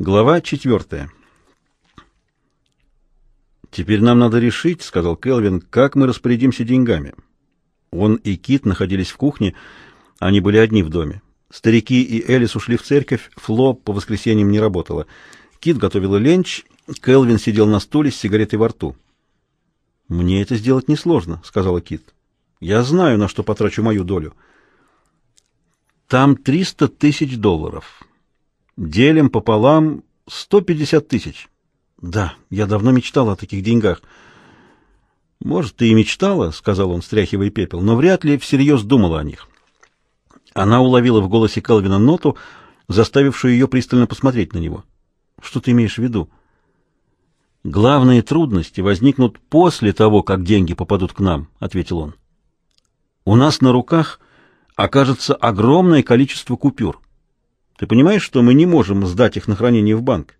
Глава четвертая. «Теперь нам надо решить, — сказал Келвин, — как мы распорядимся деньгами». Он и Кит находились в кухне, они были одни в доме. Старики и Элис ушли в церковь, Фло по воскресеньям не работала. Кит готовила ленч, Келвин сидел на стуле с сигаретой во рту. «Мне это сделать несложно», — сказала Кит. «Я знаю, на что потрачу мою долю». «Там триста тысяч долларов. Делим пополам сто пятьдесят тысяч». «Да, я давно мечтала о таких деньгах». «Может, ты и мечтала», — сказал он, стряхивая пепел, — «но вряд ли всерьез думала о них». Она уловила в голосе Келвина ноту, заставившую ее пристально посмотреть на него. «Что ты имеешь в виду?» «Главные трудности возникнут после того, как деньги попадут к нам», — ответил он. «У нас на руках окажется огромное количество купюр. Ты понимаешь, что мы не можем сдать их на хранение в банк?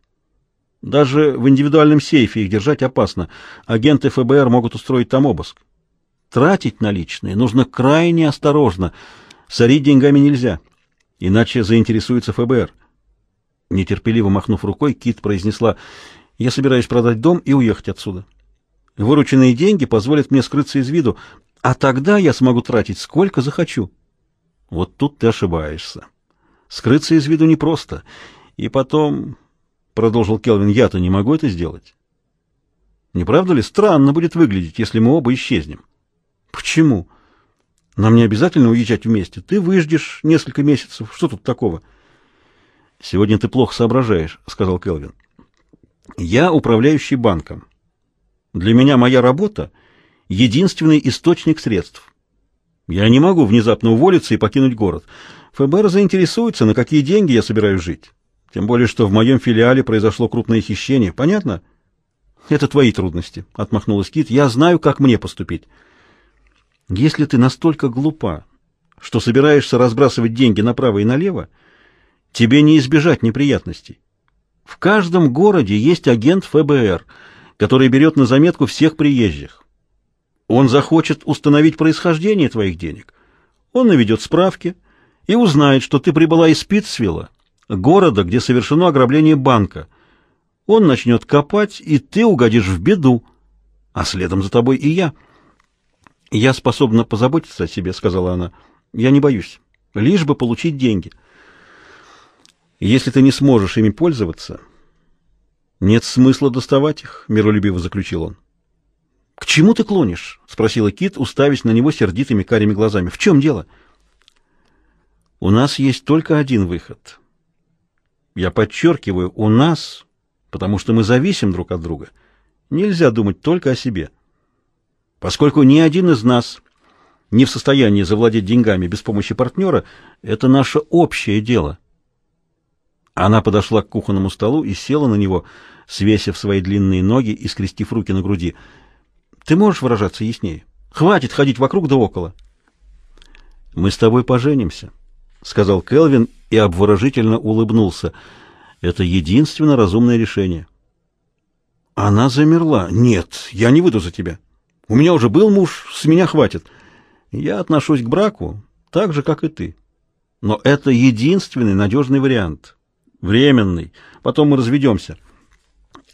Даже в индивидуальном сейфе их держать опасно. Агенты ФБР могут устроить там обыск. Тратить наличные нужно крайне осторожно. Сорить деньгами нельзя, иначе заинтересуется ФБР. Нетерпеливо махнув рукой, Кит произнесла, «Я собираюсь продать дом и уехать отсюда. Вырученные деньги позволят мне скрыться из виду, а тогда я смогу тратить сколько захочу». Вот тут ты ошибаешься. Скрыться из виду непросто. И потом продолжил Келвин, я-то не могу это сделать. Не правда ли странно будет выглядеть, если мы оба исчезнем? Почему? Нам не обязательно уезжать вместе. Ты выждешь несколько месяцев. Что тут такого? Сегодня ты плохо соображаешь, сказал Келвин. Я управляющий банком. Для меня моя работа — единственный источник средств. Я не могу внезапно уволиться и покинуть город. ФБР заинтересуется, на какие деньги я собираюсь жить. Тем более, что в моем филиале произошло крупное хищение. Понятно? Это твои трудности, — отмахнулась Кит. Я знаю, как мне поступить. Если ты настолько глупа, что собираешься разбрасывать деньги направо и налево, тебе не избежать неприятностей. В каждом городе есть агент ФБР, который берет на заметку всех приезжих. Он захочет установить происхождение твоих денег. Он наведет справки и узнает, что ты прибыла из Питцвилла, города, где совершено ограбление банка. Он начнет копать, и ты угодишь в беду, а следом за тобой и я. Я способна позаботиться о себе, сказала она. Я не боюсь, лишь бы получить деньги. Если ты не сможешь ими пользоваться, нет смысла доставать их, миролюбиво заключил он. К чему ты клонишь? спросила Кит, уставясь на него сердитыми карими глазами. В чем дело? У нас есть только один выход. Я подчеркиваю, у нас, потому что мы зависим друг от друга. Нельзя думать только о себе. Поскольку ни один из нас не в состоянии завладеть деньгами без помощи партнера, это наше общее дело. Она подошла к кухонному столу и села на него, свесив свои длинные ноги и скрестив руки на груди. Ты можешь выражаться яснее? Хватит ходить вокруг да около. Мы с тобой поженимся, сказал Келвин и обворожительно улыбнулся. Это единственно разумное решение. Она замерла. Нет, я не выйду за тебя. У меня уже был муж, с меня хватит. Я отношусь к браку так же, как и ты. Но это единственный надежный вариант. Временный. Потом мы разведемся.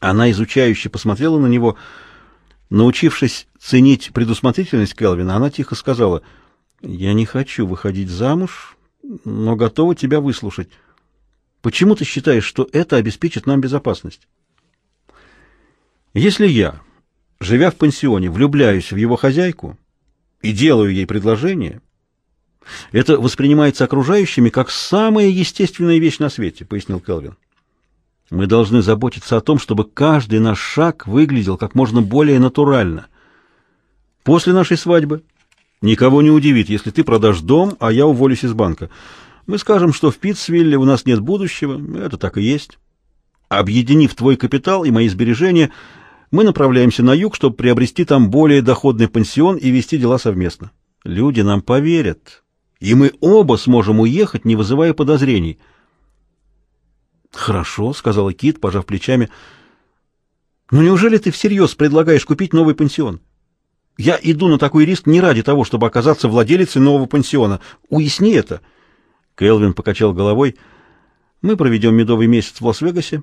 Она изучающе посмотрела на него. Научившись ценить предусмотрительность Келвина, она тихо сказала, «Я не хочу выходить замуж но готова тебя выслушать. Почему ты считаешь, что это обеспечит нам безопасность? Если я, живя в пансионе, влюбляюсь в его хозяйку и делаю ей предложение, это воспринимается окружающими как самая естественная вещь на свете, пояснил Келвин. Мы должны заботиться о том, чтобы каждый наш шаг выглядел как можно более натурально. После нашей свадьбы Никого не удивит, если ты продашь дом, а я уволюсь из банка. Мы скажем, что в Питцвилле у нас нет будущего, это так и есть. Объединив твой капитал и мои сбережения, мы направляемся на юг, чтобы приобрести там более доходный пансион и вести дела совместно. Люди нам поверят, и мы оба сможем уехать, не вызывая подозрений. Хорошо, сказала Кит, пожав плечами. Но неужели ты всерьез предлагаешь купить новый пансион? Я иду на такой риск не ради того, чтобы оказаться владелицей нового пансиона. Уясни это. Келвин покачал головой. Мы проведем медовый месяц в Лас-Вегасе.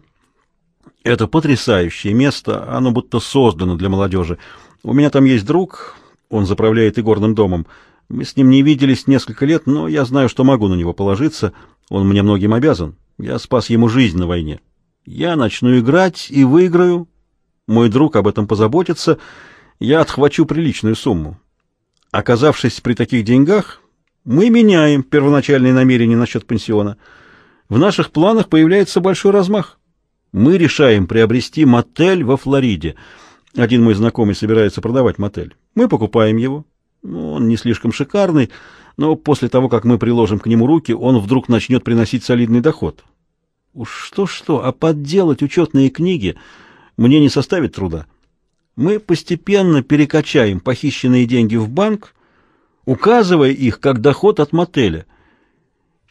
Это потрясающее место, оно будто создано для молодежи. У меня там есть друг, он заправляет игорным домом. Мы с ним не виделись несколько лет, но я знаю, что могу на него положиться. Он мне многим обязан. Я спас ему жизнь на войне. Я начну играть и выиграю. Мой друг об этом позаботится. Я отхвачу приличную сумму. Оказавшись при таких деньгах, мы меняем первоначальные намерения насчет пансиона. В наших планах появляется большой размах. Мы решаем приобрести мотель во Флориде. Один мой знакомый собирается продавать мотель. Мы покупаем его. Ну, он не слишком шикарный, но после того, как мы приложим к нему руки, он вдруг начнет приносить солидный доход. Уж что-что, а подделать учетные книги мне не составит труда. Мы постепенно перекачаем похищенные деньги в банк, указывая их как доход от мотеля.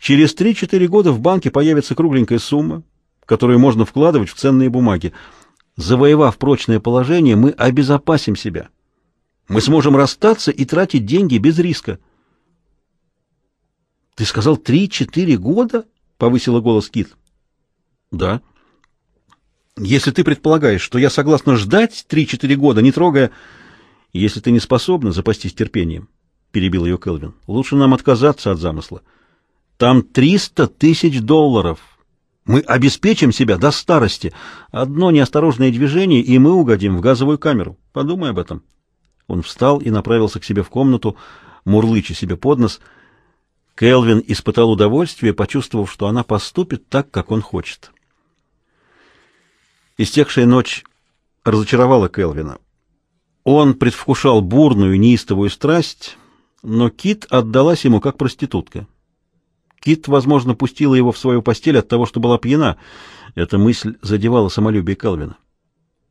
Через 3-4 года в банке появится кругленькая сумма, которую можно вкладывать в ценные бумаги. Завоевав прочное положение, мы обезопасим себя. Мы сможем расстаться и тратить деньги без риска. Ты сказал три-четыре года? повысила голос Кит. Да. Если ты предполагаешь, что я согласна ждать три-четыре года, не трогая, если ты не способна запастись терпением, перебил ее Келвин. Лучше нам отказаться от замысла. Там триста тысяч долларов. Мы обеспечим себя до старости. Одно неосторожное движение, и мы угодим в газовую камеру. Подумай об этом. Он встал и направился к себе в комнату, мурлыча себе под нос. Келвин испытал удовольствие, почувствовав, что она поступит так, как он хочет. Истекшая ночь разочаровала Келвина. Он предвкушал бурную, неистовую страсть, но Кит отдалась ему как проститутка. Кит, возможно, пустила его в свою постель от того, что была пьяна. Эта мысль задевала самолюбие Келвина.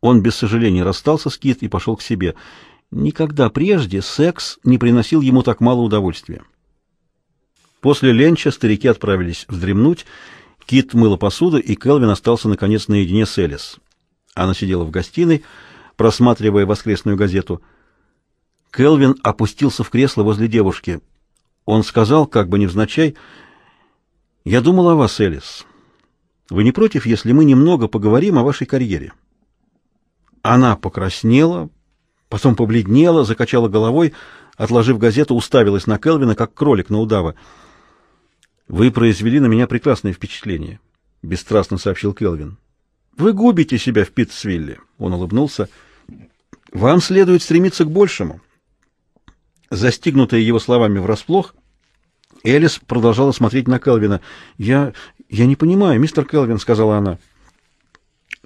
Он без сожаления расстался с Кит и пошел к себе. Никогда прежде секс не приносил ему так мало удовольствия. После ленча старики отправились вздремнуть. Кит мыла посуду, и Келвин остался наконец наедине с Элис. Она сидела в гостиной, просматривая воскресную газету. Келвин опустился в кресло возле девушки. Он сказал, как бы невзначай, «Я думал о вас, Элис. Вы не против, если мы немного поговорим о вашей карьере?» Она покраснела, Потом побледнела, закачала головой, отложив газету, уставилась на Келвина, как кролик на удава. «Вы произвели на меня прекрасное впечатление», — бесстрастно сообщил Келвин. «Вы губите себя в Питтсвилле», — он улыбнулся. «Вам следует стремиться к большему». Застигнутая его словами врасплох, Элис продолжала смотреть на Келвина. «Я... я не понимаю, мистер Келвин», — сказала она.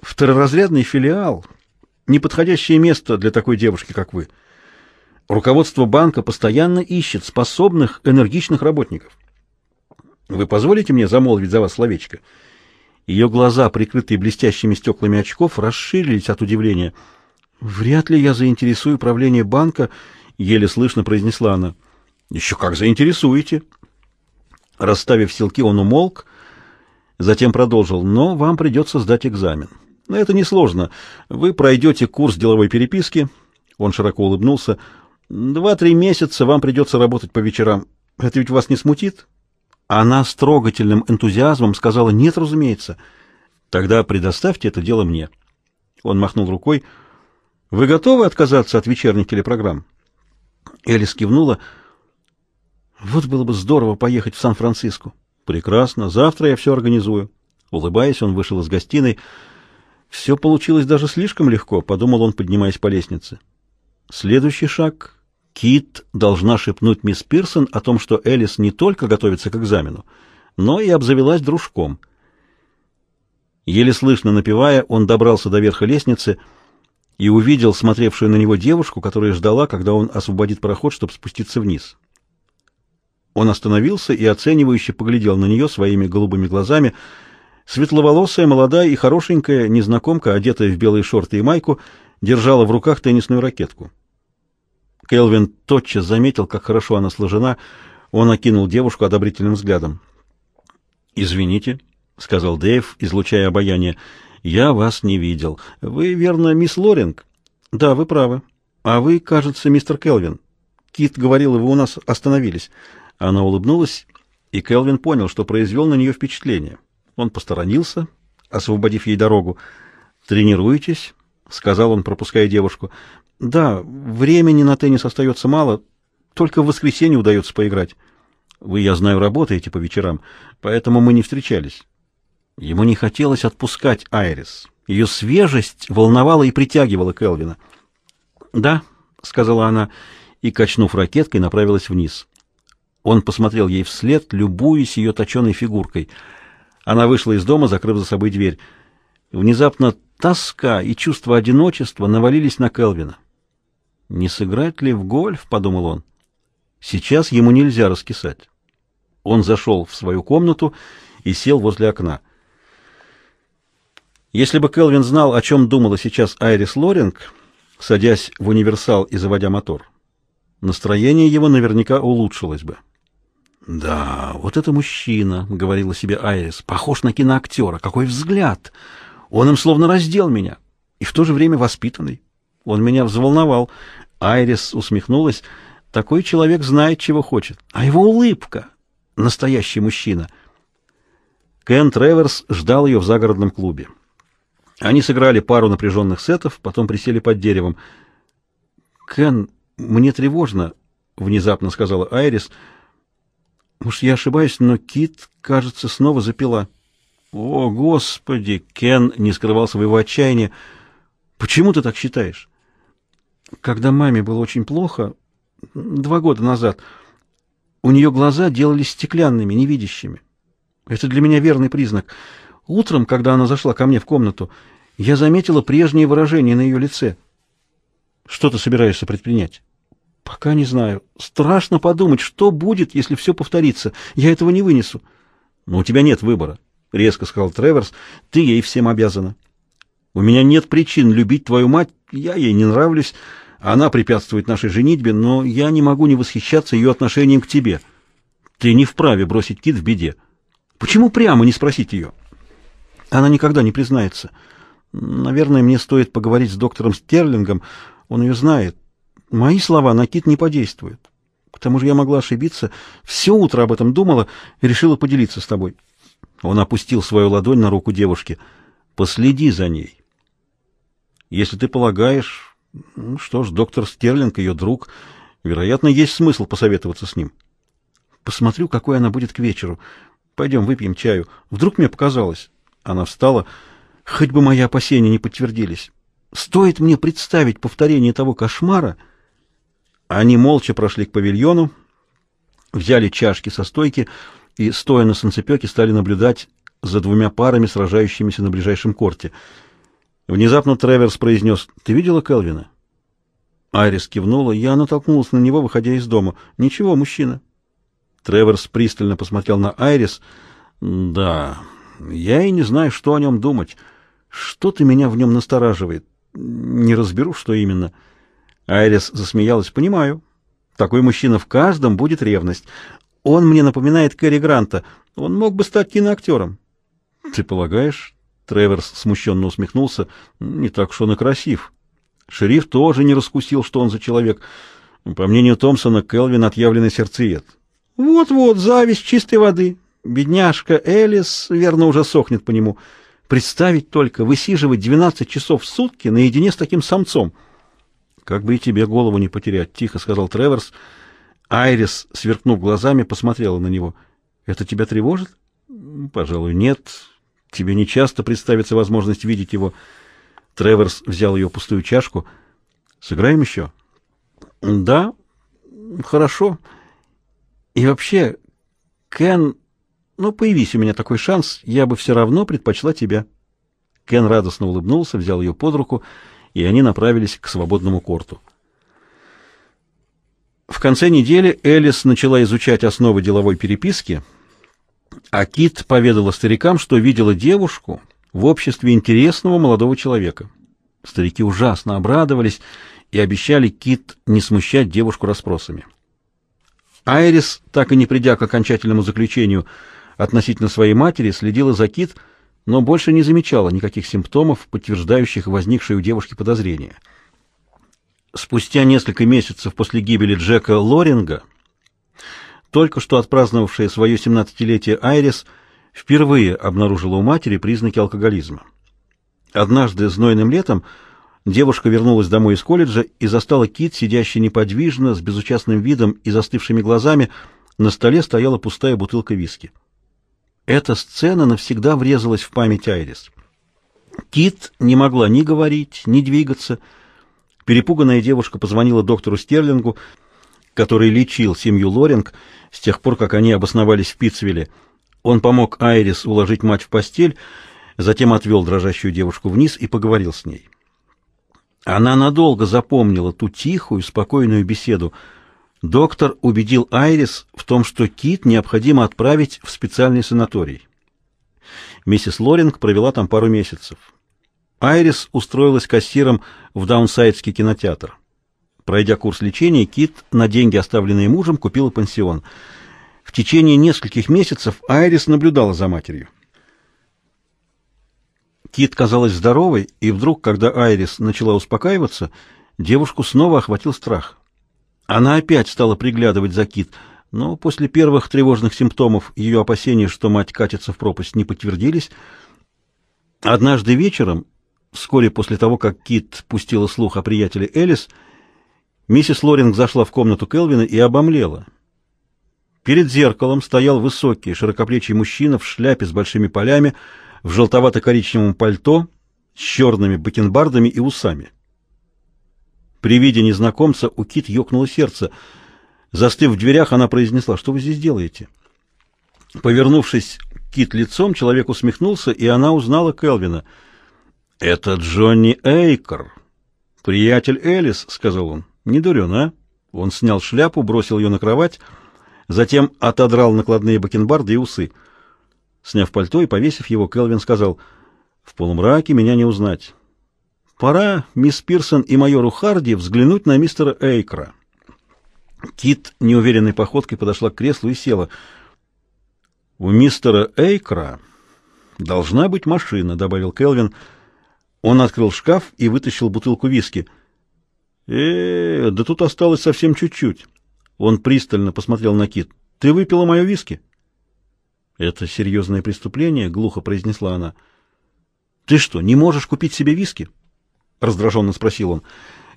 «Второразрядный филиал неподходящее место для такой девушки, как вы. Руководство банка постоянно ищет способных, энергичных работников. Вы позволите мне замолвить за вас словечко? Ее глаза, прикрытые блестящими стеклами очков, расширились от удивления. Вряд ли я заинтересую правление банка, еле слышно произнесла она. Еще как заинтересуете. Расставив силки, он умолк, затем продолжил: "Но вам придется сдать экзамен. Но это несложно. Вы пройдете курс деловой переписки. Он широко улыбнулся. Два-три месяца вам придется работать по вечерам. Это ведь вас не смутит? Она с трогательным энтузиазмом сказала: "Нет, разумеется. Тогда предоставьте это дело мне". Он махнул рукой. Вы готовы отказаться от вечерних телепрограмм? Элис кивнула. Вот было бы здорово поехать в Сан-Франциско. Прекрасно. Завтра я все организую. Улыбаясь, он вышел из гостиной. Все получилось даже слишком легко, подумал он, поднимаясь по лестнице. Следующий шаг Кит должна шепнуть мисс Пирсон о том, что Элис не только готовится к экзамену, но и обзавелась дружком. Еле слышно напевая, он добрался до верха лестницы и увидел смотревшую на него девушку, которая ждала, когда он освободит проход, чтобы спуститься вниз. Он остановился и оценивающе поглядел на нее своими голубыми глазами, Светловолосая, молодая и хорошенькая незнакомка, одетая в белые шорты и майку, держала в руках теннисную ракетку. Келвин тотчас заметил, как хорошо она сложена. Он окинул девушку одобрительным взглядом. «Извините», — сказал Дэйв, излучая обаяние, — «я вас не видел. Вы, верно, мисс Лоринг?» «Да, вы правы. А вы, кажется, мистер Келвин. Кит говорил, вы у нас остановились». Она улыбнулась, и Келвин понял, что произвел на нее впечатление. Он посторонился, освободив ей дорогу. «Тренируетесь?» — сказал он, пропуская девушку. «Да, времени на теннис остается мало, только в воскресенье удается поиграть. Вы, я знаю, работаете по вечерам, поэтому мы не встречались». Ему не хотелось отпускать Айрис. Ее свежесть волновала и притягивала Келвина. «Да», — сказала она, и, качнув ракеткой, направилась вниз. Он посмотрел ей вслед, любуясь ее точеной фигуркой. Она вышла из дома, закрыв за собой дверь. Внезапно тоска и чувство одиночества навалились на Келвина. «Не сыграть ли в гольф?» — подумал он. «Сейчас ему нельзя раскисать». Он зашел в свою комнату и сел возле окна. Если бы Келвин знал, о чем думала сейчас Айрис Лоринг, садясь в универсал и заводя мотор, настроение его наверняка улучшилось бы. «Да, вот это мужчина», — говорила себе Айрис, — «похож на киноактера. Какой взгляд! Он им словно раздел меня, и в то же время воспитанный. Он меня взволновал». Айрис усмехнулась. «Такой человек знает, чего хочет. А его улыбка! Настоящий мужчина!» Кен Треверс ждал ее в загородном клубе. Они сыграли пару напряженных сетов, потом присели под деревом. «Кен, мне тревожно», — внезапно сказала Айрис, — может, я ошибаюсь, но Кит, кажется, снова запила. О, Господи! Кен не скрывал своего отчаяния. Почему ты так считаешь? Когда маме было очень плохо, два года назад, у нее глаза делались стеклянными, невидящими. Это для меня верный признак. Утром, когда она зашла ко мне в комнату, я заметила прежние выражения на ее лице. Что ты собираешься предпринять? Пока не знаю. Страшно подумать, что будет, если все повторится. Я этого не вынесу. Но у тебя нет выбора, резко сказал Треворс. Ты ей всем обязана. У меня нет причин любить твою мать, я ей не нравлюсь. Она препятствует нашей женитьбе, но я не могу не восхищаться ее отношением к тебе. Ты не вправе бросить Кит в беде. Почему прямо не спросить ее? Она никогда не признается. Наверное, мне стоит поговорить с доктором Стерлингом. Он ее знает. Мои слова на Кит не подействуют. К тому же я могла ошибиться. Все утро об этом думала и решила поделиться с тобой. Он опустил свою ладонь на руку девушки. Последи за ней. Если ты полагаешь... Ну что ж, доктор Стерлинг, ее друг, вероятно, есть смысл посоветоваться с ним. Посмотрю, какой она будет к вечеру. Пойдем выпьем чаю. Вдруг мне показалось. Она встала. Хоть бы мои опасения не подтвердились. Стоит мне представить повторение того кошмара, они молча прошли к павильону, взяли чашки со стойки и, стоя на солнцепеке, стали наблюдать за двумя парами, сражающимися на ближайшем корте. Внезапно Треверс произнес «Ты видела Келвина?» Айрис кивнула. Я натолкнулась на него, выходя из дома. «Ничего, мужчина». Треверс пристально посмотрел на Айрис. «Да, я и не знаю, что о нем думать. Что-то меня в нем настораживает. Не разберу, что именно». Айрис засмеялась. «Понимаю. Такой мужчина в каждом будет ревность. Он мне напоминает Кэрри Гранта. Он мог бы стать киноактером». «Ты полагаешь?» Треверс смущенно усмехнулся. «Не так уж он и красив. Шериф тоже не раскусил, что он за человек. По мнению Томпсона, Келвин — отъявленный сердцеед». «Вот-вот, зависть чистой воды. Бедняжка Элис, верно, уже сохнет по нему. Представить только, высиживать 12 часов в сутки наедине с таким самцом». Как бы и тебе голову не потерять, тихо сказал Треворс. Айрис, сверкнув глазами, посмотрела на него. Это тебя тревожит? Пожалуй, нет. Тебе не часто представится возможность видеть его. Треворс взял ее пустую чашку. Сыграем еще? Да. Хорошо. И вообще, Кен, ну появись у меня такой шанс, я бы все равно предпочла тебя. Кен радостно улыбнулся, взял ее под руку и они направились к свободному корту. В конце недели Элис начала изучать основы деловой переписки, а Кит поведала старикам, что видела девушку в обществе интересного молодого человека. Старики ужасно обрадовались и обещали Кит не смущать девушку расспросами. Айрис, так и не придя к окончательному заключению относительно своей матери, следила за Кит, но больше не замечала никаких симптомов, подтверждающих возникшие у девушки подозрения. Спустя несколько месяцев после гибели Джека Лоринга, только что отпраздновавшая свое 17-летие Айрис впервые обнаружила у матери признаки алкоголизма. Однажды знойным летом девушка вернулась домой из колледжа и застала Кит, сидящий неподвижно, с безучастным видом и застывшими глазами. На столе стояла пустая бутылка виски. Эта сцена навсегда врезалась в память Айрис. Кит не могла ни говорить, ни двигаться. Перепуганная девушка позвонила доктору Стерлингу, который лечил семью Лоринг с тех пор, как они обосновались в Питцвилле. Он помог Айрис уложить мать в постель, затем отвел дрожащую девушку вниз и поговорил с ней. Она надолго запомнила ту тихую, спокойную беседу. Доктор убедил Айрис в том, что Кит необходимо отправить в специальный санаторий. Миссис Лоринг провела там пару месяцев. Айрис устроилась кассиром в Даунсайдский кинотеатр. Пройдя курс лечения, Кит на деньги, оставленные мужем, купила пансион. В течение нескольких месяцев Айрис наблюдала за матерью. Кит казалась здоровой, и вдруг, когда Айрис начала успокаиваться, девушку снова охватил страх. Она опять стала приглядывать за Кит, но после первых тревожных симптомов ее опасения, что мать катится в пропасть, не подтвердились. Однажды вечером, вскоре после того, как Кит пустила слух о приятеле Элис, Миссис Лоринг зашла в комнату Келвина и обомлела. Перед зеркалом стоял высокий, широкоплечий мужчина в шляпе с большими полями, в желтовато-коричневом пальто, с черными бакенбардами и усами. При виде незнакомца у Кит ёкнуло сердце. Застыв в дверях, она произнесла, «Что вы здесь делаете?» Повернувшись Кит лицом, человек усмехнулся, и она узнала Келвина. «Это Джонни Эйкер, приятель Элис», — сказал он. Не дурен, а? Он снял шляпу, бросил ее на кровать, затем отодрал накладные бакенбарды и усы. Сняв пальто и повесив его, Келвин сказал, «В полумраке меня не узнать. Пора, мисс Пирсон и майору Харди, взглянуть на мистера Эйкра». Кит неуверенной походкой подошла к креслу и села. «У мистера Эйкра должна быть машина», — добавил Келвин. Он открыл шкаф и вытащил бутылку виски — э, да тут осталось совсем чуть-чуть. Он пристально посмотрел на Кит. Ты выпила мое виски? Это серьезное преступление, глухо произнесла она. Ты что, не можешь купить себе виски? раздраженно спросил он.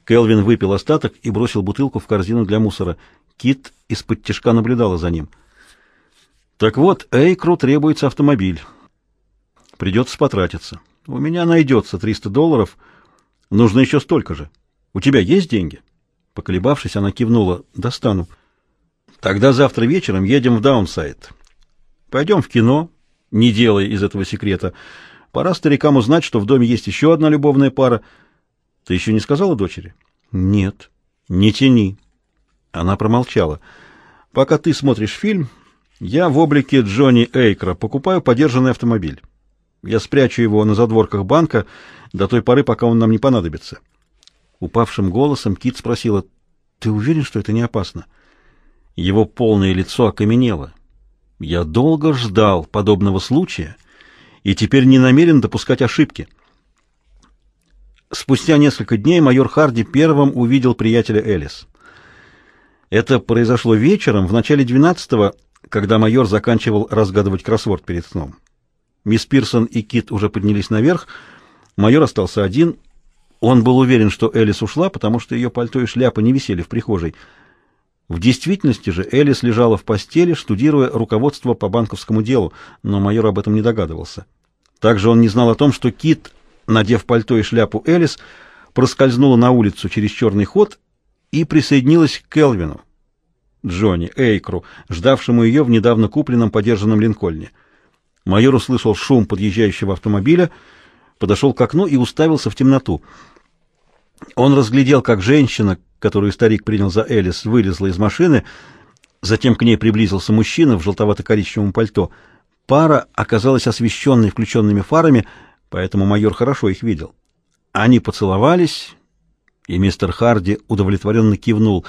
Келвин выпил остаток и бросил бутылку в корзину для мусора. Кит из-под тишка наблюдала за ним. Так вот, Эйкру требуется автомобиль. Придется потратиться. У меня найдется 300 долларов. Нужно еще столько же. У тебя есть деньги? Поколебавшись, она кивнула. Достану. Тогда завтра вечером едем в Даунсайд. Пойдем в кино, не делая из этого секрета. Пора старикам узнать, что в доме есть еще одна любовная пара. Ты еще не сказала дочери? Нет. Не тяни. Она промолчала. Пока ты смотришь фильм, я в облике Джонни Эйкра покупаю подержанный автомобиль. Я спрячу его на задворках банка до той поры, пока он нам не понадобится. Упавшим голосом Кит спросила, «Ты уверен, что это не опасно?» Его полное лицо окаменело. «Я долго ждал подобного случая и теперь не намерен допускать ошибки». Спустя несколько дней майор Харди первым увидел приятеля Элис. Это произошло вечером, в начале двенадцатого, когда майор заканчивал разгадывать кроссворд перед сном. Мисс Пирсон и Кит уже поднялись наверх, майор остался один, он был уверен, что Элис ушла, потому что ее пальто и шляпа не висели в прихожей. В действительности же Элис лежала в постели, штудируя руководство по банковскому делу, но майор об этом не догадывался. Также он не знал о том, что Кит, надев пальто и шляпу Элис, проскользнула на улицу через черный ход и присоединилась к Келвину, Джонни Эйкру, ждавшему ее в недавно купленном подержанном Линкольне. Майор услышал шум подъезжающего автомобиля — подошел к окну и уставился в темноту. Он разглядел, как женщина, которую старик принял за Элис, вылезла из машины, затем к ней приблизился мужчина в желтовато-коричневом пальто. Пара оказалась освещенной включенными фарами, поэтому майор хорошо их видел. Они поцеловались, и мистер Харди удовлетворенно кивнул.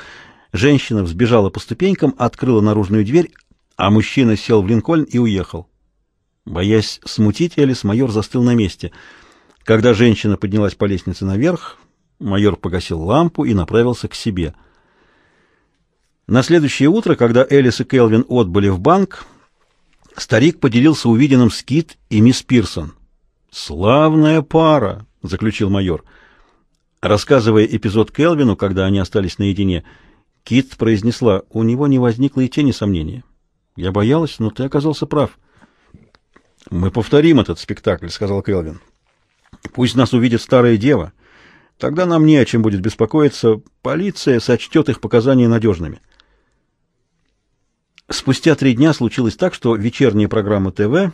Женщина взбежала по ступенькам, открыла наружную дверь, а мужчина сел в Линкольн и уехал. Боясь смутить Элис, майор застыл на месте — когда женщина поднялась по лестнице наверх, майор погасил лампу и направился к себе. На следующее утро, когда Элис и Келвин отбыли в банк, старик поделился увиденным с Кит и мисс Пирсон. «Славная пара!» заключил майор. Рассказывая эпизод Келвину, когда они остались наедине, Кит произнесла, у него не возникло и тени сомнения. Я боялась, но ты оказался прав. Мы повторим этот спектакль, сказал Келвин. Пусть нас увидит старая дева. Тогда нам не о чем будет беспокоиться. Полиция сочтет их показания надежными. Спустя три дня случилось так, что вечерняя программа ТВ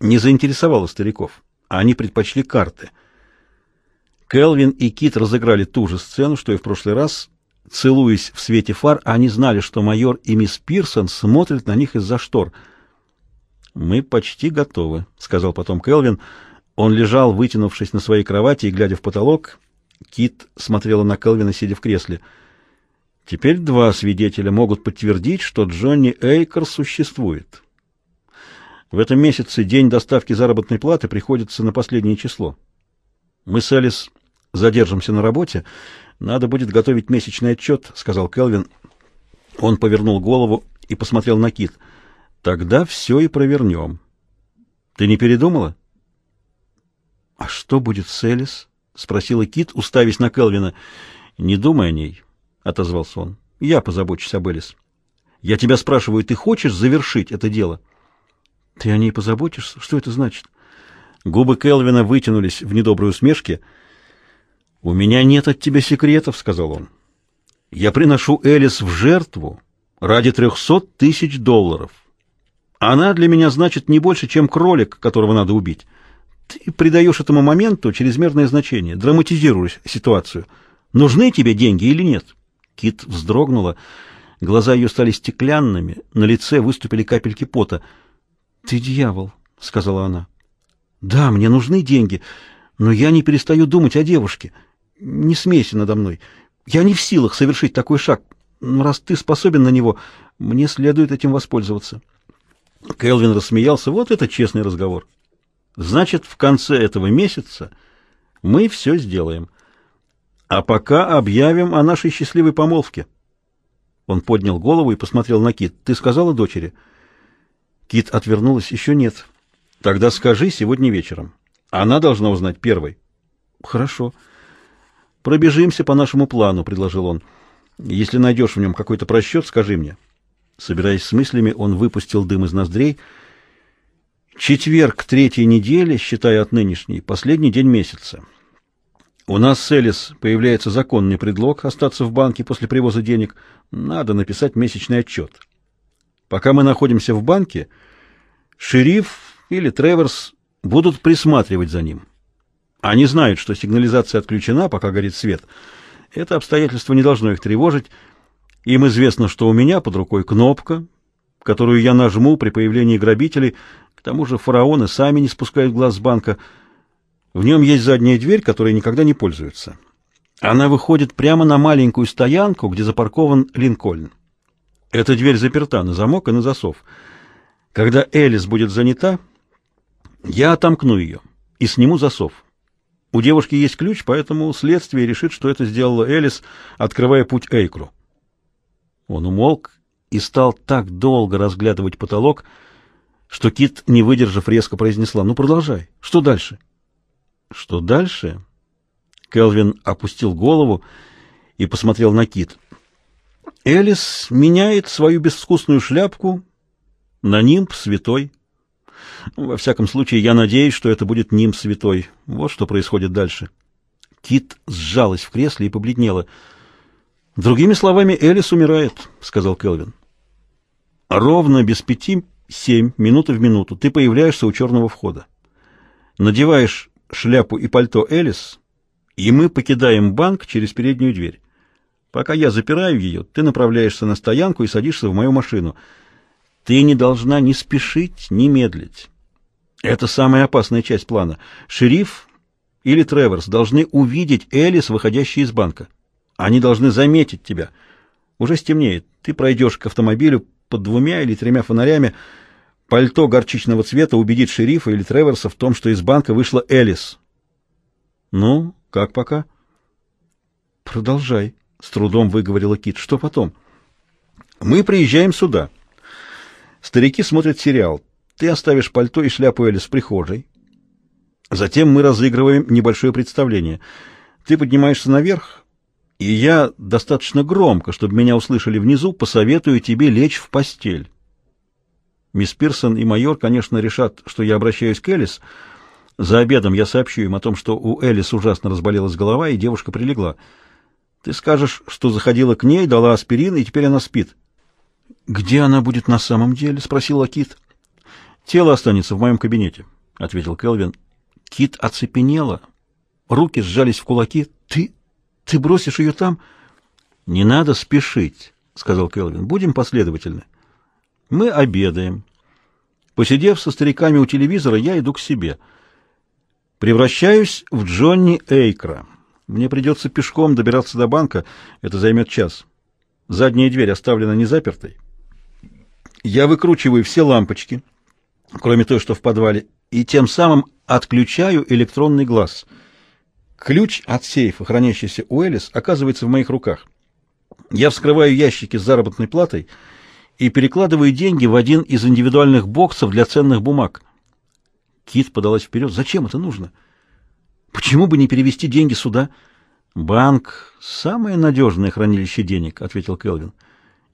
не заинтересовала стариков, а они предпочли карты. Келвин и Кит разыграли ту же сцену, что и в прошлый раз. Целуясь в свете фар, они знали, что майор и мисс Пирсон смотрят на них из-за штор. «Мы почти готовы», — сказал потом Келвин. Он лежал, вытянувшись на своей кровати и глядя в потолок. Кит смотрела на Келвина, сидя в кресле. Теперь два свидетеля могут подтвердить, что Джонни Эйкер существует. В этом месяце день доставки заработной платы приходится на последнее число. Мы с Элис задержимся на работе. Надо будет готовить месячный отчет», — сказал Келвин. Он повернул голову и посмотрел на Кит. Тогда все и провернем. Ты не передумала? А что будет с Элис? спросила Кит, уставясь на Келвина. Не думай о ней, отозвался он. Я позабочусь об Элис. Я тебя спрашиваю, ты хочешь завершить это дело? Ты о ней позаботишься? Что это значит? Губы Келвина вытянулись в недоброй усмешке. У меня нет от тебя секретов, сказал он. Я приношу Элис в жертву ради трехсот тысяч долларов. Она для меня значит не больше, чем кролик, которого надо убить. Ты придаешь этому моменту чрезмерное значение, драматизируешь ситуацию. Нужны тебе деньги или нет? Кит вздрогнула, глаза ее стали стеклянными, на лице выступили капельки пота. Ты дьявол, сказала она. Да, мне нужны деньги, но я не перестаю думать о девушке. Не смейся надо мной. Я не в силах совершить такой шаг. Но раз ты способен на него, мне следует этим воспользоваться. Келвин рассмеялся. Вот это честный разговор. Значит, в конце этого месяца мы все сделаем. А пока объявим о нашей счастливой помолвке. Он поднял голову и посмотрел на Кит. Ты сказала дочери? Кит отвернулась. Еще нет. Тогда скажи сегодня вечером. Она должна узнать первой. Хорошо. Пробежимся по нашему плану, предложил он. Если найдешь в нем какой-то просчет, скажи мне. Собираясь с мыслями, он выпустил дым из ноздрей. Четверг третьей недели, считая от нынешней, последний день месяца. У нас с Элис появляется законный предлог остаться в банке после привоза денег. Надо написать месячный отчет. Пока мы находимся в банке, шериф или Треворс будут присматривать за ним. Они знают, что сигнализация отключена, пока горит свет. Это обстоятельство не должно их тревожить. Им известно, что у меня под рукой кнопка, которую я нажму при появлении грабителей. К тому же фараоны сами не спускают глаз с банка. В нем есть задняя дверь, которой никогда не пользуются. Она выходит прямо на маленькую стоянку, где запаркован Линкольн. Эта дверь заперта на замок и на засов. Когда Элис будет занята, я отомкну ее и сниму засов. У девушки есть ключ, поэтому следствие решит, что это сделала Элис, открывая путь Эйкру. Он умолк и стал так долго разглядывать потолок, что Кит, не выдержав, резко произнесла: "Ну продолжай. Что дальше?" "Что дальше?" Келвин опустил голову и посмотрел на Кит. Элис меняет свою безвкусную шляпку на нимб святой. Во всяком случае, я надеюсь, что это будет нимб святой. Вот что происходит дальше. Кит сжалась в кресле и побледнела. Другими словами, Элис умирает, сказал Келвин. Ровно без пяти семь минуты в минуту ты появляешься у черного входа. Надеваешь шляпу и пальто Элис, и мы покидаем банк через переднюю дверь. Пока я запираю ее, ты направляешься на стоянку и садишься в мою машину. Ты не должна ни спешить, ни медлить. Это самая опасная часть плана. Шериф или Треворс должны увидеть Элис, выходящей из банка. Они должны заметить тебя. Уже стемнеет. Ты пройдешь к автомобилю под двумя или тремя фонарями. Пальто горчичного цвета убедит шерифа или Треворса в том, что из банка вышла Элис. Ну, как пока? Продолжай, с трудом выговорила Кит. Что потом? Мы приезжаем сюда. Старики смотрят сериал. Ты оставишь пальто и шляпу Элис в прихожей. Затем мы разыгрываем небольшое представление. Ты поднимаешься наверх, и я достаточно громко, чтобы меня услышали внизу, посоветую тебе лечь в постель. Мисс Пирсон и майор, конечно, решат, что я обращаюсь к Элис. За обедом я сообщу им о том, что у Элис ужасно разболелась голова, и девушка прилегла. Ты скажешь, что заходила к ней, дала аспирин, и теперь она спит. Где она будет на самом деле? спросила Кит. Тело останется в моем кабинете, ответил Келвин. Кит оцепенела. Руки сжались в кулаки. Ты ты бросишь ее там? Не надо спешить, сказал Келвин. Будем последовательны. Мы обедаем. Посидев со стариками у телевизора, я иду к себе. Превращаюсь в Джонни Эйкра. Мне придется пешком добираться до банка, это займет час. Задняя дверь оставлена незапертой. Я выкручиваю все лампочки, кроме той, что в подвале, и тем самым отключаю электронный глаз. Ключ от сейфа, хранящийся у Элис, оказывается в моих руках. Я вскрываю ящики с заработной платой и перекладываю деньги в один из индивидуальных боксов для ценных бумаг. Кит подалась вперед. «Зачем это нужно? Почему бы не перевести деньги сюда?» «Банк — самое надежное хранилище денег», — ответил Келвин.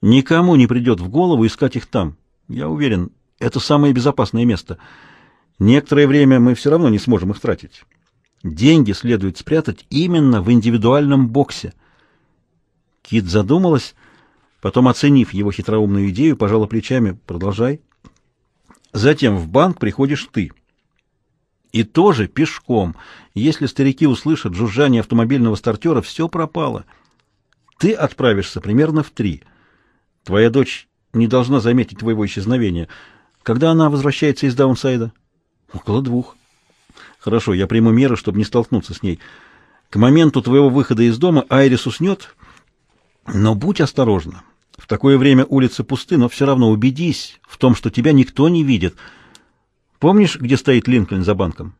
«Никому не придет в голову искать их там. Я уверен, это самое безопасное место. Некоторое время мы все равно не сможем их тратить. Деньги следует спрятать именно в индивидуальном боксе». Кит задумалась Потом, оценив его хитроумную идею, пожала плечами. Продолжай. Затем в банк приходишь ты. И тоже пешком. Если старики услышат жужжание автомобильного стартера, все пропало. Ты отправишься примерно в три. Твоя дочь не должна заметить твоего исчезновения. Когда она возвращается из Даунсайда? Около двух. Хорошо, я приму меры, чтобы не столкнуться с ней. К моменту твоего выхода из дома Айрис уснет, но будь осторожна. В такое время улицы пусты, но все равно убедись в том, что тебя никто не видит. Помнишь, где стоит Линкольн за банком?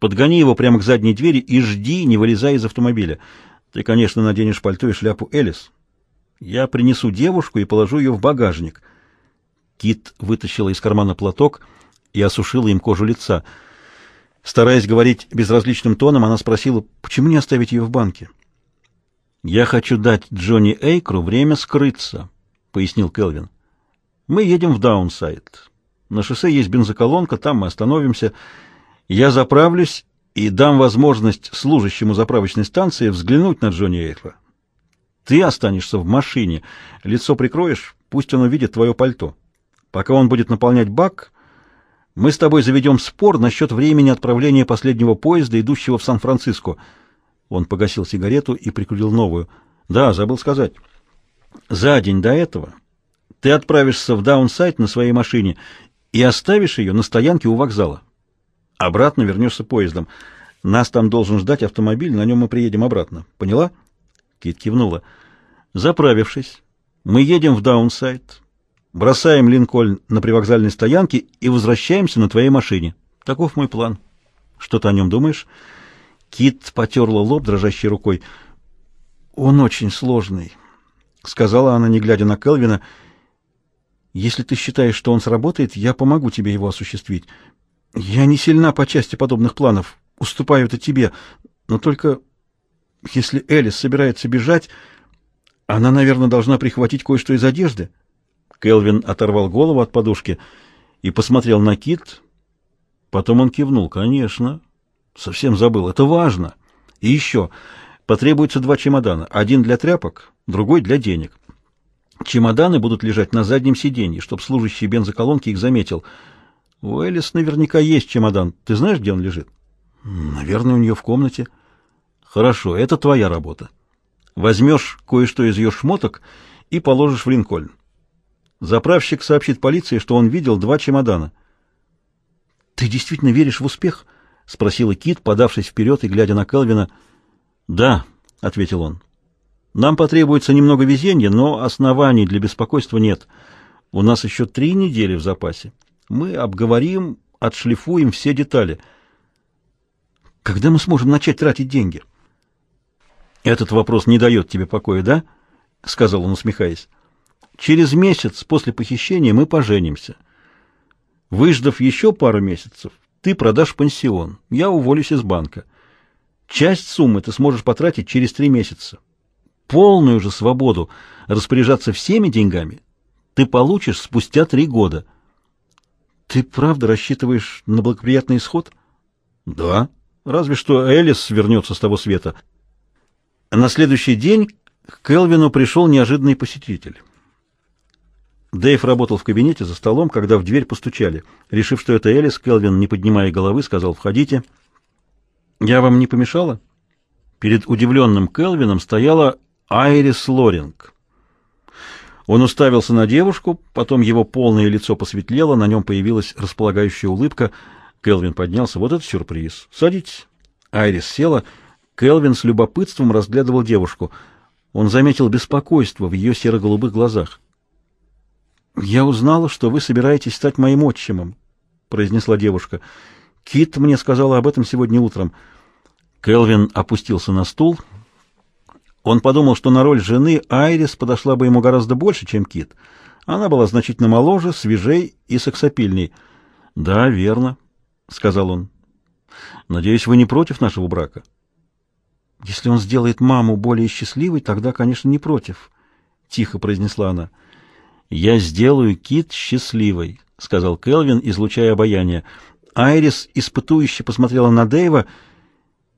Подгони его прямо к задней двери и жди, не вылезая из автомобиля. Ты, конечно, наденешь пальто и шляпу Элис. Я принесу девушку и положу ее в багажник. Кит вытащила из кармана платок и осушила им кожу лица. Стараясь говорить безразличным тоном, она спросила, почему не оставить ее в банке? «Я хочу дать Джонни Эйкру время скрыться», — пояснил Келвин. «Мы едем в Даунсайд. На шоссе есть бензоколонка, там мы остановимся. Я заправлюсь и дам возможность служащему заправочной станции взглянуть на Джонни Эйкра. Ты останешься в машине, лицо прикроешь, пусть он увидит твое пальто. Пока он будет наполнять бак, мы с тобой заведем спор насчет времени отправления последнего поезда, идущего в Сан-Франциско». Он погасил сигарету и прикурил новую. Да, забыл сказать. За день до этого ты отправишься в Даунсайд на своей машине и оставишь ее на стоянке у вокзала. Обратно вернешься поездом. Нас там должен ждать автомобиль, на нем мы приедем обратно. Поняла? Кит кивнула. Заправившись, мы едем в Даунсайд, бросаем Линкольн на привокзальной стоянке и возвращаемся на твоей машине. Таков мой план. Что ты о нем думаешь? Кит потерла лоб дрожащей рукой. «Он очень сложный», — сказала она, не глядя на Келвина. «Если ты считаешь, что он сработает, я помогу тебе его осуществить. Я не сильна по части подобных планов, уступаю это тебе, но только если Элис собирается бежать, она, наверное, должна прихватить кое-что из одежды». Келвин оторвал голову от подушки и посмотрел на Кит. Потом он кивнул. «Конечно, Совсем забыл. Это важно. И еще. Потребуется два чемодана. Один для тряпок, другой для денег. Чемоданы будут лежать на заднем сиденье, чтобы служащий бензоколонки их заметил. У Элис наверняка есть чемодан. Ты знаешь, где он лежит? Наверное, у нее в комнате. Хорошо, это твоя работа. Возьмешь кое-что из ее шмоток и положишь в Линкольн. Заправщик сообщит полиции, что он видел два чемодана. Ты действительно веришь в успех? — спросила Кит, подавшись вперед и глядя на Келвина. "Да", ответил он. "Нам потребуется немного везения, но оснований для беспокойства нет. У нас еще три недели в запасе. Мы обговорим, отшлифуем все детали. Когда мы сможем начать тратить деньги?" Этот вопрос не дает тебе покоя, да? сказал он, усмехаясь. Через месяц после похищения мы поженимся. Выждав еще пару месяцев, Ты продашь пансион, я уволюсь из банка. Часть суммы ты сможешь потратить через три месяца. Полную же свободу распоряжаться всеми деньгами ты получишь спустя три года. Ты правда рассчитываешь на благоприятный исход? Да. Разве что Элис вернется с того света. На следующий день к Келвину пришел неожиданный посетитель. Дэйв работал в кабинете за столом, когда в дверь постучали. Решив, что это Элис, Келвин, не поднимая головы, сказал «Входите». «Я вам не помешала?» Перед удивленным Келвином стояла Айрис Лоринг. Он уставился на девушку, потом его полное лицо посветлело, на нем появилась располагающая улыбка. Келвин поднялся. «Вот это сюрприз! Садитесь!» Айрис села. Келвин с любопытством разглядывал девушку. Он заметил беспокойство в ее серо-голубых глазах. «Я узнала, что вы собираетесь стать моим отчимом», — произнесла девушка. «Кит мне сказала об этом сегодня утром». Келвин опустился на стул. Он подумал, что на роль жены Айрис подошла бы ему гораздо больше, чем Кит. Она была значительно моложе, свежей и сексапильней. «Да, верно», — сказал он. «Надеюсь, вы не против нашего брака?» «Если он сделает маму более счастливой, тогда, конечно, не против», — тихо произнесла она. «Я сделаю Кит счастливой», — сказал Келвин, излучая обаяние. Айрис испытующе посмотрела на Дэйва,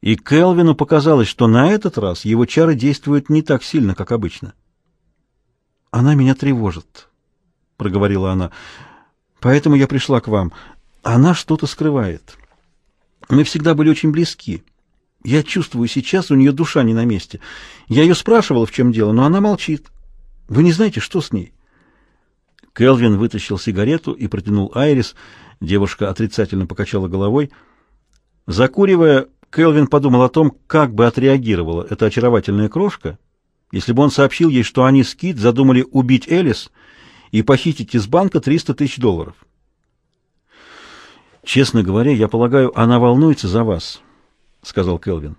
и Келвину показалось, что на этот раз его чары действуют не так сильно, как обычно. «Она меня тревожит», — проговорила она. «Поэтому я пришла к вам. Она что-то скрывает. Мы всегда были очень близки. Я чувствую, сейчас у нее душа не на месте. Я ее спрашивала, в чем дело, но она молчит. Вы не знаете, что с ней?» Келвин вытащил сигарету и протянул Айрис. Девушка отрицательно покачала головой. Закуривая, Келвин подумал о том, как бы отреагировала эта очаровательная крошка, если бы он сообщил ей, что они с Кит задумали убить Элис и похитить из банка 300 тысяч долларов. «Честно говоря, я полагаю, она волнуется за вас», — сказал Келвин.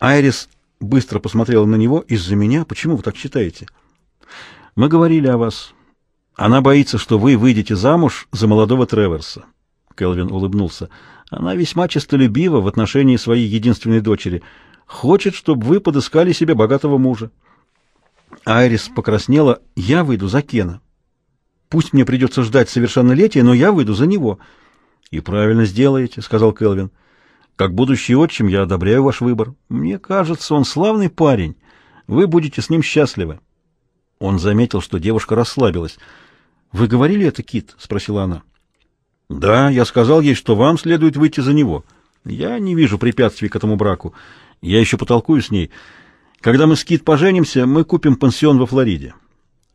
Айрис быстро посмотрела на него. «Из-за меня? Почему вы так считаете?» «Мы говорили о вас. Она боится, что вы выйдете замуж за молодого Треверса. Келвин улыбнулся. Она весьма честолюбива в отношении своей единственной дочери. Хочет, чтобы вы подыскали себе богатого мужа. Айрис покраснела. Я выйду за Кена. Пусть мне придется ждать совершеннолетия, но я выйду за него. И правильно сделаете, сказал Келвин. Как будущий отчим я одобряю ваш выбор. Мне кажется, он славный парень. Вы будете с ним счастливы. Он заметил, что девушка расслабилась. «Вы говорили это, Кит?» — спросила она. «Да, я сказал ей, что вам следует выйти за него. Я не вижу препятствий к этому браку. Я еще потолкую с ней. Когда мы с Кит поженимся, мы купим пансион во Флориде.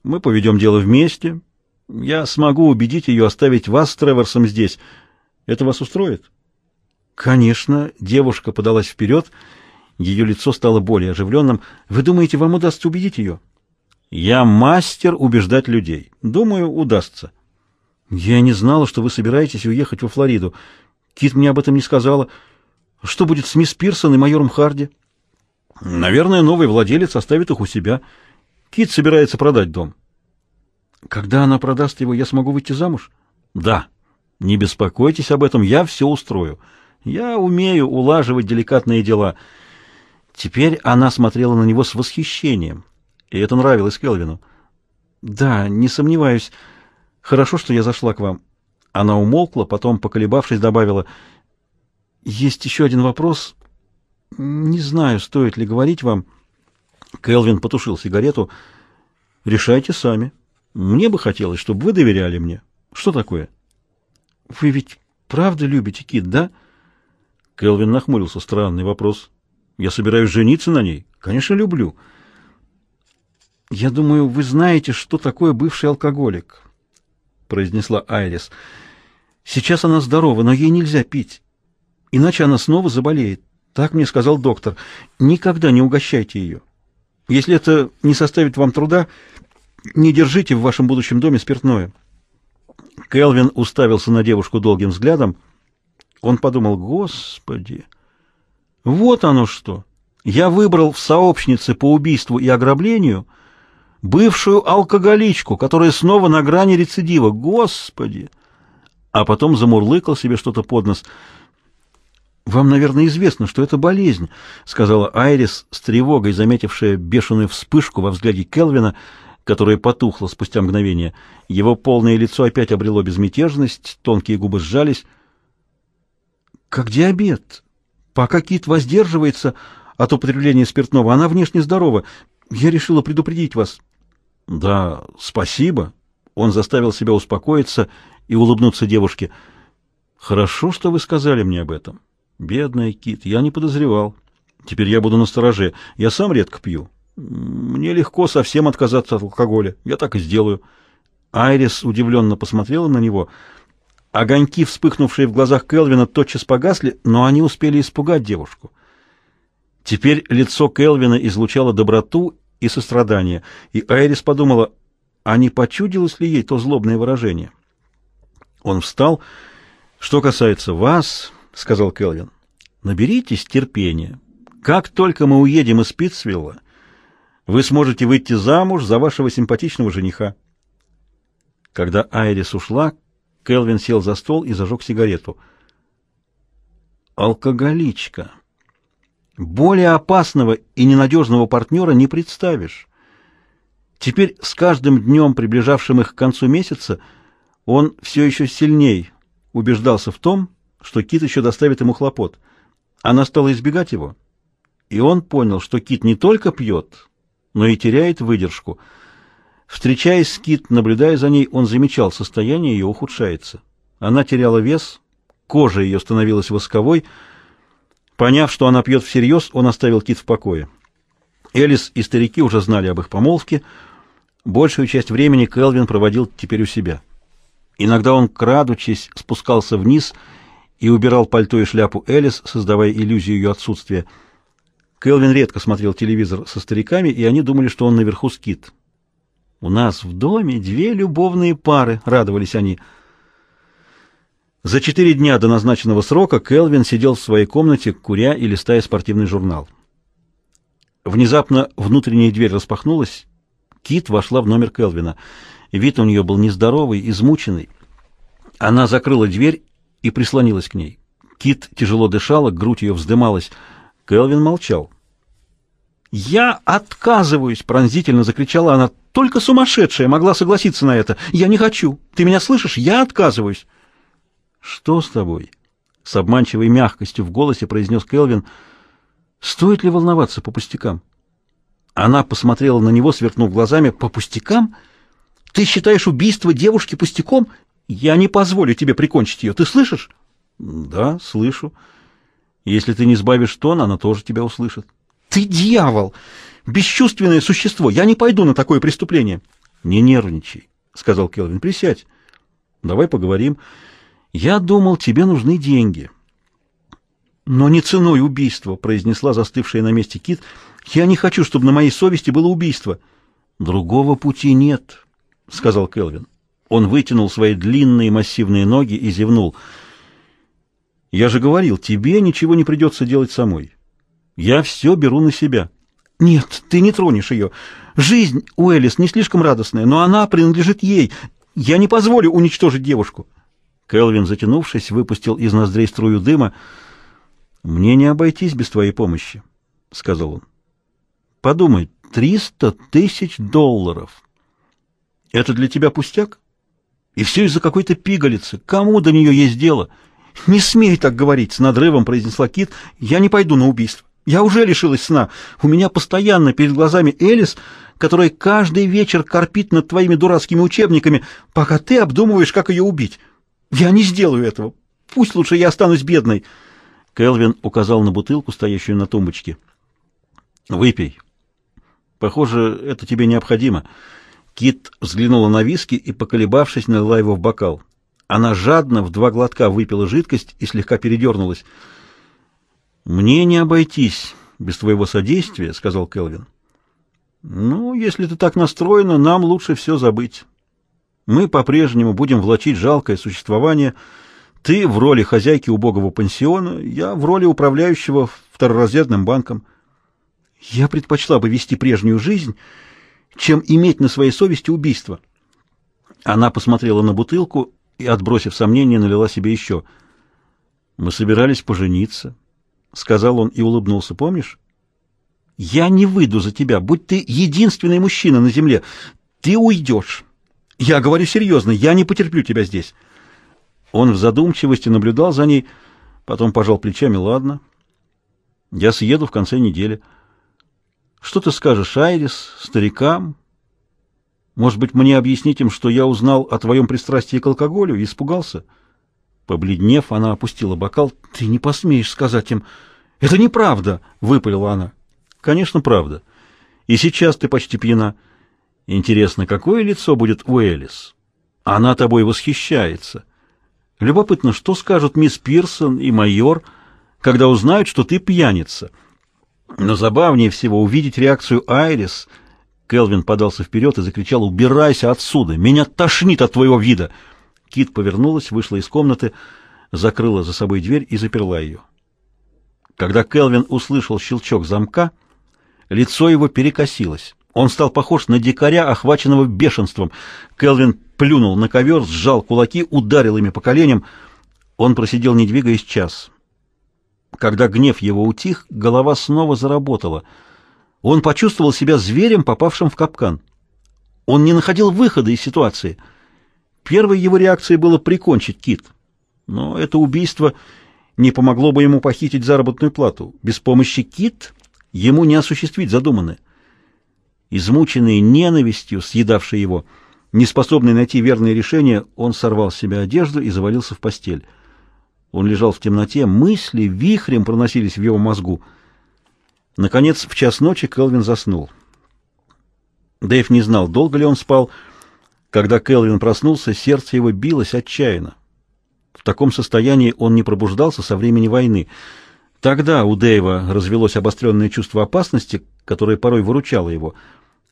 Мы поведем дело вместе. Я смогу убедить ее оставить вас с Треворсом здесь. Это вас устроит?» «Конечно». Девушка подалась вперед. Ее лицо стало более оживленным. «Вы думаете, вам удастся убедить ее?» Я мастер убеждать людей. Думаю, удастся. Я не знала, что вы собираетесь уехать во Флориду. Кит мне об этом не сказала. Что будет с мисс Пирсон и майором Харди? Наверное, новый владелец оставит их у себя. Кит собирается продать дом. Когда она продаст его, я смогу выйти замуж? Да. Не беспокойтесь об этом, я все устрою. Я умею улаживать деликатные дела. Теперь она смотрела на него с восхищением и это нравилось Келвину. «Да, не сомневаюсь. Хорошо, что я зашла к вам». Она умолкла, потом, поколебавшись, добавила, «Есть еще один вопрос. Не знаю, стоит ли говорить вам». Келвин потушил сигарету. «Решайте сами. Мне бы хотелось, чтобы вы доверяли мне. Что такое?» «Вы ведь правда любите Кит, да?» Келвин нахмурился. «Странный вопрос. Я собираюсь жениться на ней. Конечно, люблю». «Я думаю, вы знаете, что такое бывший алкоголик», — произнесла Айрис. «Сейчас она здорова, но ей нельзя пить, иначе она снова заболеет. Так мне сказал доктор. Никогда не угощайте ее. Если это не составит вам труда, не держите в вашем будущем доме спиртное». Келвин уставился на девушку долгим взглядом. Он подумал, «Господи, вот оно что! Я выбрал в сообщнице по убийству и ограблению — бывшую алкоголичку, которая снова на грани рецидива. Господи! а потом замурлыкал себе что-то под нос. «Вам, наверное, известно, что это болезнь», — сказала Айрис с тревогой, заметившая бешеную вспышку во взгляде Келвина, которая потухла спустя мгновение. Его полное лицо опять обрело безмятежность, тонкие губы сжались. «Как диабет. Пока Кит воздерживается от употребления спиртного, она внешне здорова. Я решила предупредить вас». «Да, спасибо». Он заставил себя успокоиться и улыбнуться девушке. «Хорошо, что вы сказали мне об этом. Бедная Кит, я не подозревал. Теперь я буду настороже. Я сам редко пью. Мне легко совсем отказаться от алкоголя. Я так и сделаю». Айрис удивленно посмотрела на него. Огоньки, вспыхнувшие в глазах Келвина, тотчас погасли, но они успели испугать девушку. Теперь лицо Келвина излучало доброту и сострадание, и Айрис подумала, а не почудилось ли ей то злобное выражение. Он встал. «Что касается вас, — сказал Келвин, — наберитесь терпения. Как только мы уедем из Питцвилла, вы сможете выйти замуж за вашего симпатичного жениха». Когда Айрис ушла, Келвин сел за стол и зажег сигарету. «Алкоголичка. Более опасного и ненадежного партнера не представишь». Теперь с каждым днем, приближавшим их к концу месяца, он все еще сильней убеждался в том, что Кит еще доставит ему хлопот. Она стала избегать его, и он понял, что Кит не только пьет, но и теряет выдержку. Встречаясь с Кит, наблюдая за ней, он замечал, состояние ее ухудшается. Она теряла вес, кожа ее становилась восковой. Поняв, что она пьет всерьез, он оставил Кит в покое. Элис и старики уже знали об их помолвке, Большую часть времени Келвин проводил теперь у себя. Иногда он, крадучись, спускался вниз и убирал пальто и шляпу Элис, создавая иллюзию ее отсутствия. Келвин редко смотрел телевизор со стариками, и они думали, что он наверху скит. «У нас в доме две любовные пары», — радовались они. За четыре дня до назначенного срока Келвин сидел в своей комнате, куря и листая спортивный журнал. Внезапно внутренняя дверь распахнулась, Кит вошла в номер Келвина. Вид у нее был нездоровый, измученный. Она закрыла дверь и прислонилась к ней. Кит тяжело дышала, грудь ее вздымалась. Келвин молчал. «Я отказываюсь!» — пронзительно закричала она. «Только сумасшедшая могла согласиться на это. Я не хочу. Ты меня слышишь? Я отказываюсь!» «Что с тобой?» — с обманчивой мягкостью в голосе произнес Келвин. «Стоит ли волноваться по пустякам?» Она посмотрела на него, сверкнув глазами. «По пустякам? Ты считаешь убийство девушки пустяком? Я не позволю тебе прикончить ее. Ты слышишь?» «Да, слышу. Если ты не сбавишь тон, она тоже тебя услышит». «Ты дьявол! Бесчувственное существо! Я не пойду на такое преступление!» «Не нервничай», — сказал Келвин. «Присядь. Давай поговорим. Я думал, тебе нужны деньги». «Но не ценой убийства», — произнесла застывшая на месте Кит. «Я не хочу, чтобы на моей совести было убийство». «Другого пути нет», — сказал Келвин. Он вытянул свои длинные массивные ноги и зевнул. «Я же говорил, тебе ничего не придется делать самой. Я все беру на себя». «Нет, ты не тронешь ее. Жизнь у Элис не слишком радостная, но она принадлежит ей. Я не позволю уничтожить девушку». Келвин, затянувшись, выпустил из ноздрей струю дыма. «Мне не обойтись без твоей помощи», — сказал он. «Подумай, триста тысяч долларов. Это для тебя пустяк? И все из-за какой-то пигалицы. Кому до нее есть дело?» «Не смей так говорить», — с надрывом произнесла Кит. «Я не пойду на убийство. Я уже лишилась сна. У меня постоянно перед глазами Элис, которая каждый вечер корпит над твоими дурацкими учебниками, пока ты обдумываешь, как ее убить. Я не сделаю этого. Пусть лучше я останусь бедной». Келвин указал на бутылку, стоящую на тумбочке. «Выпей. Похоже, это тебе необходимо». Кит взглянула на виски и, поколебавшись, налила его в бокал. Она жадно в два глотка выпила жидкость и слегка передернулась. «Мне не обойтись без твоего содействия», — сказал Келвин. «Ну, если ты так настроена, нам лучше все забыть. Мы по-прежнему будем влачить жалкое существование». Ты в роли хозяйки убогого пансиона, я в роли управляющего второразрядным банком. Я предпочла бы вести прежнюю жизнь, чем иметь на своей совести убийство. Она посмотрела на бутылку, и, отбросив сомнения, налила себе еще. «Мы собирались пожениться», — сказал он и улыбнулся, помнишь? «Я не выйду за тебя, будь ты единственный мужчина на земле. Ты уйдешь. Я говорю серьезно, я не потерплю тебя здесь». Он в задумчивости наблюдал за ней, потом пожал плечами, «Ладно, я съеду в конце недели». «Что ты скажешь, Айрис, старикам?» Может быть, мне объяснить им, что я узнал о твоем пристрастии к алкоголю и испугался?» Побледнев, она опустила бокал. «Ты не посмеешь сказать им...» «Это неправда!» — выпалила она. «Конечно, правда. И сейчас ты почти пьяна. Интересно, какое лицо будет у Элис? Она тобой восхищается. Любопытно, что скажут мисс Пирсон и майор, когда узнают, что ты пьяница. Но забавнее всего увидеть реакцию Айрис — Келвин подался вперед и закричал «Убирайся отсюда! Меня тошнит от твоего вида!» Кит повернулась, вышла из комнаты, закрыла за собой дверь и заперла ее. Когда Келвин услышал щелчок замка, лицо его перекосилось. Он стал похож на дикаря, охваченного бешенством. Келвин плюнул на ковер, сжал кулаки, ударил ими по коленям. Он просидел, не двигаясь, час. Когда гнев его утих, голова снова заработала — он почувствовал себя зверем, попавшим в капкан. Он не находил выхода из ситуации. Первой его реакцией было прикончить Кит. Но это убийство не помогло бы ему похитить заработную плату. Без помощи Кит ему не осуществить задуманное. Измученный ненавистью, съедавший его, неспособный найти верное решение, он сорвал с себя одежду и завалился в постель. Он лежал в темноте, мысли вихрем проносились в его мозгу — Наконец, в час ночи Келвин заснул. Дэйв не знал, долго ли он спал. Когда Келвин проснулся, сердце его билось отчаянно. В таком состоянии он не пробуждался со времени войны. Тогда у Дэйва развелось обостренное чувство опасности, которое порой выручало его.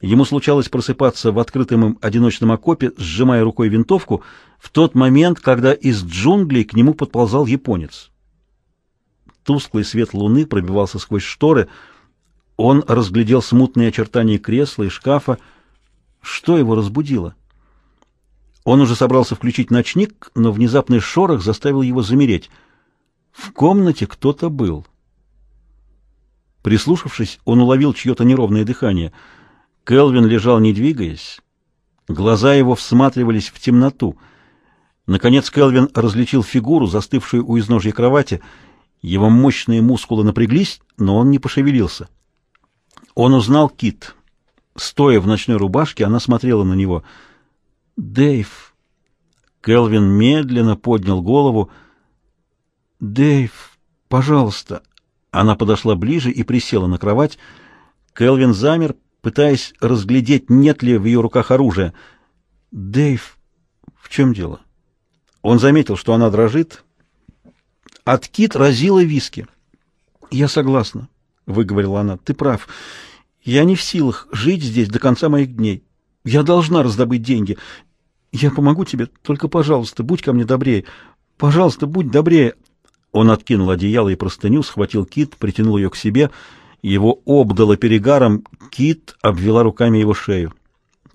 Ему случалось просыпаться в открытом им одиночном окопе, сжимая рукой винтовку, в тот момент, когда из джунглей к нему подползал японец. Тусклый свет луны пробивался сквозь шторы — он разглядел смутные очертания кресла и шкафа. Что его разбудило? Он уже собрался включить ночник, но внезапный шорох заставил его замереть. В комнате кто-то был. Прислушавшись, он уловил чье-то неровное дыхание. Келвин лежал, не двигаясь. Глаза его всматривались в темноту. Наконец Келвин различил фигуру, застывшую у изножья кровати. Его мощные мускулы напряглись, но он не пошевелился. Он узнал Кит. Стоя в ночной рубашке, она смотрела на него. «Дэйв!» Келвин медленно поднял голову. «Дэйв, пожалуйста!» Она подошла ближе и присела на кровать. Келвин замер, пытаясь разглядеть, нет ли в ее руках оружия. «Дэйв, в чем дело?» Он заметил, что она дрожит. От Кит разила виски. «Я согласна. — выговорила она. — Ты прав. Я не в силах жить здесь до конца моих дней. Я должна раздобыть деньги. Я помогу тебе, только, пожалуйста, будь ко мне добрее. Пожалуйста, будь добрее. Он откинул одеяло и простыню, схватил кит, притянул ее к себе. Его обдало перегаром. Кит обвела руками его шею.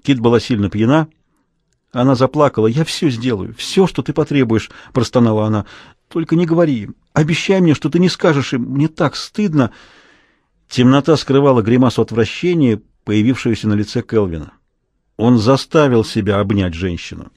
Кит была сильно пьяна. Она заплакала. «Я все сделаю, все, что ты потребуешь», — простонала она. «Только не говори им. Обещай мне, что ты не скажешь им. Мне так стыдно». Темнота скрывала гримасу отвращения, появившуюся на лице Келвина. Он заставил себя обнять женщину.